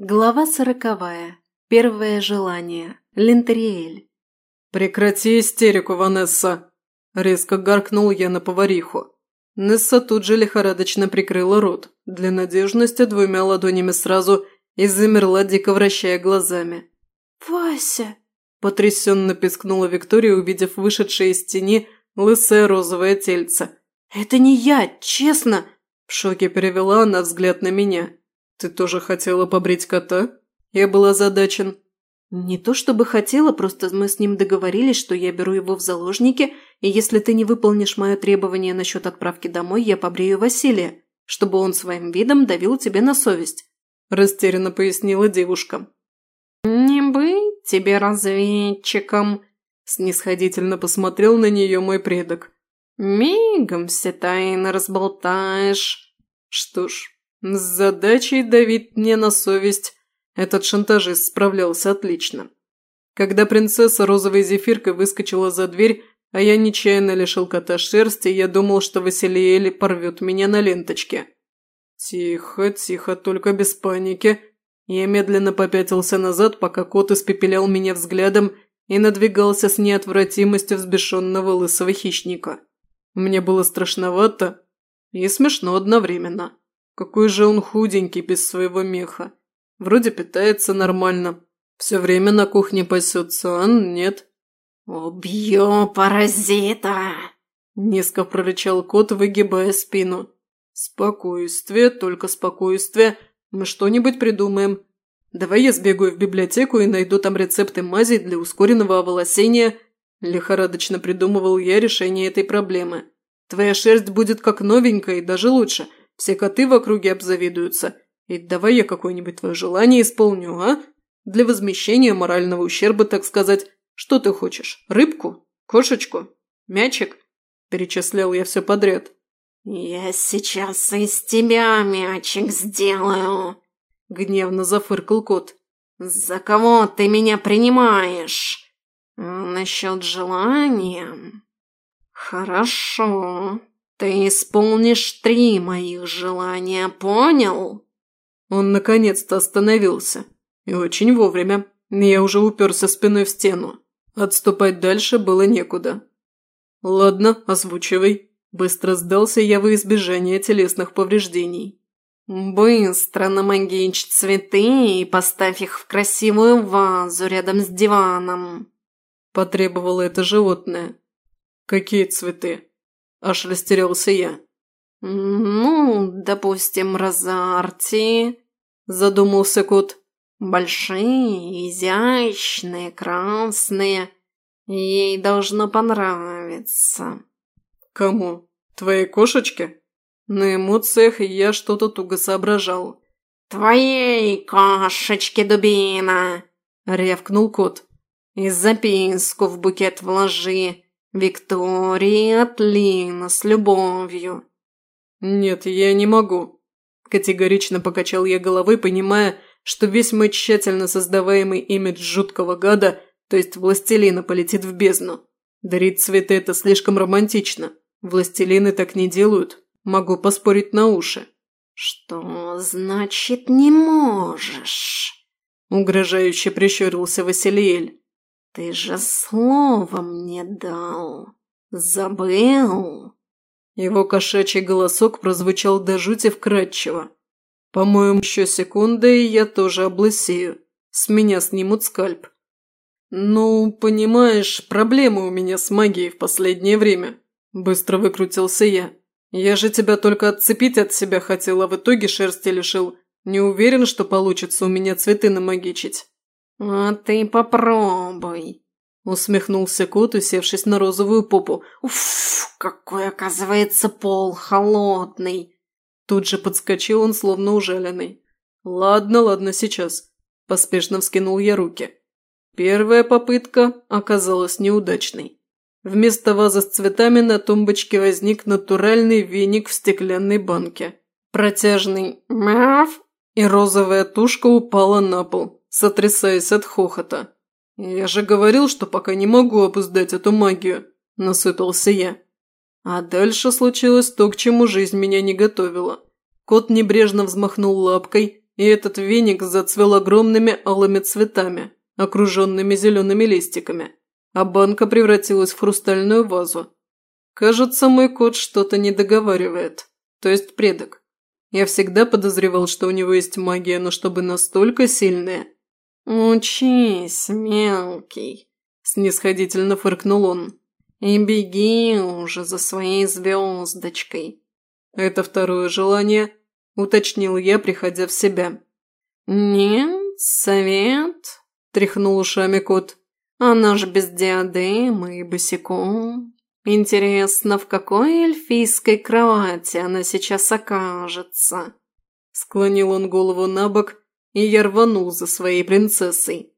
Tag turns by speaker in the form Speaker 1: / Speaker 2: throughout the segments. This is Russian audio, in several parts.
Speaker 1: Глава сороковая. Первое желание. Лентериэль.
Speaker 2: «Прекрати истерику, Ванесса!» – резко гаркнул я на повариху. Несса тут же лихорадочно прикрыла рот, для надежности двумя ладонями сразу и замерла, дико вращая глазами.
Speaker 1: «Вася!»
Speaker 2: – потрясенно пискнула Виктория, увидев вышедшее из тени лысое розовое тельце.
Speaker 1: «Это не я, честно!»
Speaker 2: – в шоке перевела она взгляд на меня. «Ты тоже хотела побрить кота?» Я был озадачен.
Speaker 1: «Не то чтобы хотела, просто мы с ним договорились, что я беру его в заложники, и если ты не выполнишь мое требование насчет отправки домой, я побрею Василия, чтобы он своим видом давил тебе на совесть», – растерянно пояснила девушка.
Speaker 3: «Не быть тебе разведчиком», – снисходительно посмотрел на нее мой предок. «Мигом все тайны разболтаешь».
Speaker 2: Что ж, с задачей давить мне на совесть этот шантажист справлялся отлично. Когда принцесса розовой зефиркой выскочила за дверь, а я нечаянно лишил кота шерсти, я думал, что Василиэль порвет меня на ленточке. Тихо, тихо, только без паники. Я медленно попятился назад, пока кот испепелял меня взглядом и надвигался с неотвратимостью взбешенного лысого хищника. Мне было страшновато и смешно одновременно. Какой же он худенький без своего меха. Вроде питается нормально. Все время на кухне пасется, а нет.
Speaker 3: «Убью паразита!» – низко прорычал кот, выгибая спину.
Speaker 2: «Спокойствие, только спокойствие. Мы что-нибудь придумаем. Давай я сбегаю в библиотеку и найду там рецепты мазей для ускоренного оволосения». Лихорадочно придумывал я решение этой проблемы. «Твоя шерсть будет как новенькая и даже лучше – все коты в округе обзавидуются. И давай я какое-нибудь твое желание исполню, а? Для возмещения морального ущерба, так сказать. Что ты хочешь? Рыбку? Кошечку? Мячик?» Перечислял я все подряд.
Speaker 3: «Я сейчас из тебя мячик сделаю», — гневно зафыркал кот. «За кого ты меня принимаешь? Насчет желания? Хорошо. «Ты исполнишь три моих желания, понял?»
Speaker 2: Он наконец-то остановился. И очень вовремя. Я уже уперся спиной в стену. Отступать дальше было некуда. «Ладно, озвучивай». Быстро сдался я во избежание телесных повреждений.
Speaker 3: «Быстро намагичь цветы и поставь их в красивую вазу рядом с диваном», –
Speaker 2: потребовало это животное. «Какие цветы?» Аж растерялся я.
Speaker 3: «Ну, допустим, розарти», – задумался кот. «Большие, изящные, красные. Ей должно понравиться».
Speaker 2: «Кому? Твоей кошечке?» На эмоциях я что-то туго соображал.
Speaker 3: «Твоей кошечке, дубина!» – рявкнул кот. «И записку в букет вложи. Виктория от Лина с любовью.
Speaker 2: Нет, я не могу. Категорично покачал я головой, понимая, что весь мой тщательно создаваемый имидж жуткого гада, то есть властелина, полетит в бездну. Дарить цветы – это слишком романтично. Властелины так не делают. Могу поспорить на уши.
Speaker 3: «Что значит не можешь?»
Speaker 2: Угрожающе прищурился Василиэль.
Speaker 3: «Ты же слово мне дал. Забыл?»
Speaker 2: Его кошачий голосок прозвучал до жути вкрадчиво. «По-моему, еще секунда, и я тоже облысею. С меня снимут скальп». «Ну, понимаешь, проблемы у меня с магией в последнее время», – быстро выкрутился я. «Я же тебя только отцепить от себя хотел, а в итоге шерсти лишил. Не уверен, что получится у меня цветы намагичить».
Speaker 3: «А ты попробуй», – усмехнулся кот, усевшись на розовую попу. «Уф, какой, оказывается, пол холодный!»
Speaker 2: Тут же подскочил он, словно ужаленный. «Ладно, ладно, сейчас». Поспешно вскинул я руки. Первая попытка оказалась неудачной. Вместо вазы с цветами на тумбочке возник натуральный веник в стеклянной банке. Протяжный «мяв» и розовая тушка упала на пол сотрясаясь от хохота. «Я же говорил, что пока не могу обуздать эту магию», – насытался я. А дальше случилось то, к чему жизнь меня не готовила. Кот небрежно взмахнул лапкой, и этот веник зацвел огромными алыми цветами, окруженными зелеными листиками, а банка превратилась в хрустальную вазу. Кажется, мой кот что-то не договаривает, то есть предок. Я всегда подозревал, что у него есть магия, но чтобы настолько сильная.
Speaker 3: «Учись, мелкий», – снисходительно фыркнул он. «И беги уже за своей звездочкой».
Speaker 2: «Это второе желание», – уточнил я, приходя в себя.
Speaker 3: «Нет, совет», – тряхнул ушами кот. «Она ж без диадемы и босиком». Интересно, в какой эльфийской кровати она сейчас окажется?»
Speaker 2: Склонил он голову на бок, и я рванул за своей принцессой.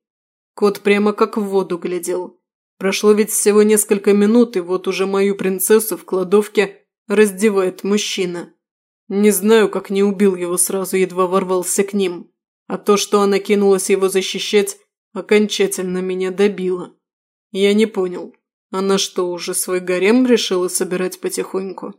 Speaker 2: Кот прямо как в воду глядел. Прошло ведь всего несколько минут, и вот уже мою принцессу в кладовке раздевает мужчина. Не знаю, как не убил его сразу, едва ворвался к ним. А то, что она кинулась его защищать, окончательно меня добило. Я не понял, она что, уже свой гарем решила собирать потихоньку?